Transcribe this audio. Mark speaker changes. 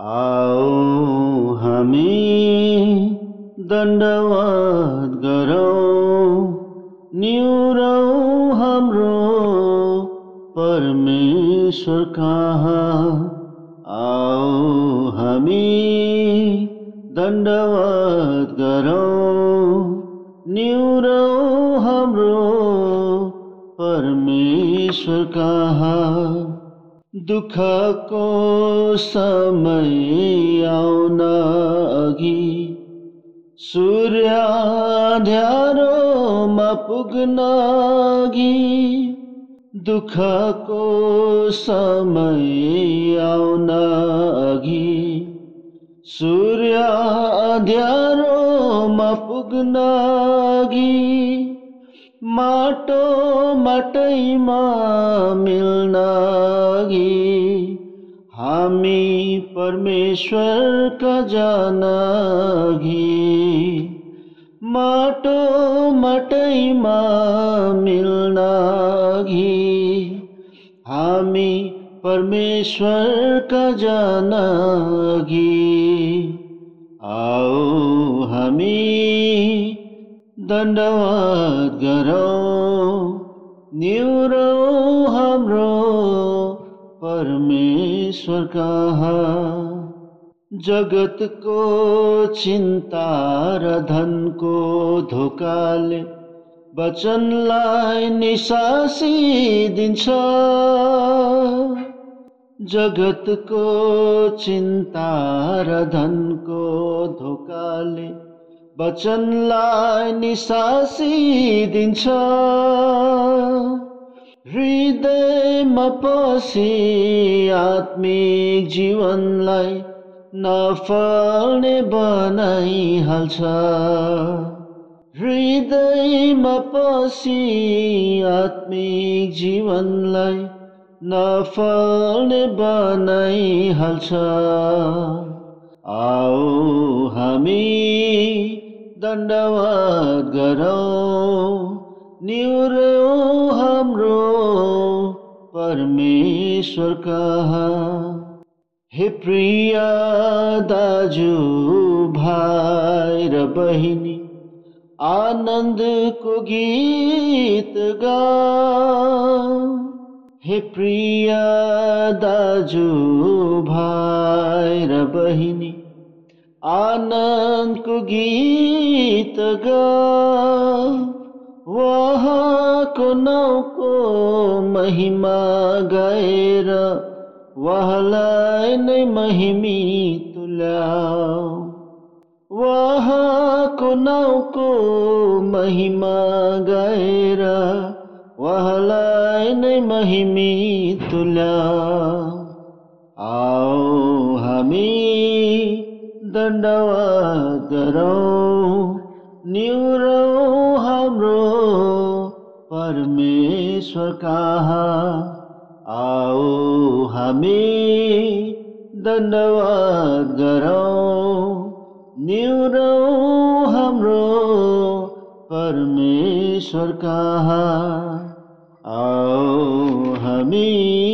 Speaker 1: आओ हामी दण्डवाद गरौँ निउरौँ हाम्रो परमेश्वर कहाँ। आओ हामी दण्डवाद गरौँ निउरौँ हाम्रो परमेश्वर कहाँ। दुःखको समय आउन सूर्य ध्यारोमा पुग्न अघि दुःखको समय आउन सूर्य ध्यारोमा पुग्न अघि माटो माटैमा मिल्न हामी परमेश्वरका जानगी माटो माटैमा मिल्न हामी परमेश्वरका जानगी आओ हामी दण्डवाद गरौँ न्युरो हाम्रो परमेश्वर कहाँ जगतको चिन्ता र धनको धोकाले वचनलाई निसासी दिन्छ जगतको चिन्ता र धनको धोकाले वचनलाई निसासी दिन्छ हृदयमा पसी आत्मिक जीवनलाई नफल्ने बनाइहाल्छ। हृदयमा पसी आत्मिक जीवनलाई नफल्ने बनाइहाल्छ। आओ हामी दण्डवाद गरौँ निउरो हाम्रो परमेश्वर कहाँ, हे प्रिया दाजू, भाई र बहिनी आनन्दको गीत गा। हे प्रिया दाजू, भाई र बहिनी आनन्दको गीत गा। उहाँको नाउँको महिमा गाएर उहाँलाई नै महिमी तुल्याऊ उहाँको नाउँको महिमा गाएर उहाँलाई नै महिमी तुल्याऊ आओ हामी गरौँ निउरौँ हाम्रो परमेश्वर कहा आओ हमें धन्यवाद करो न्यूरो हम परमेश्वर कहा आओ हामी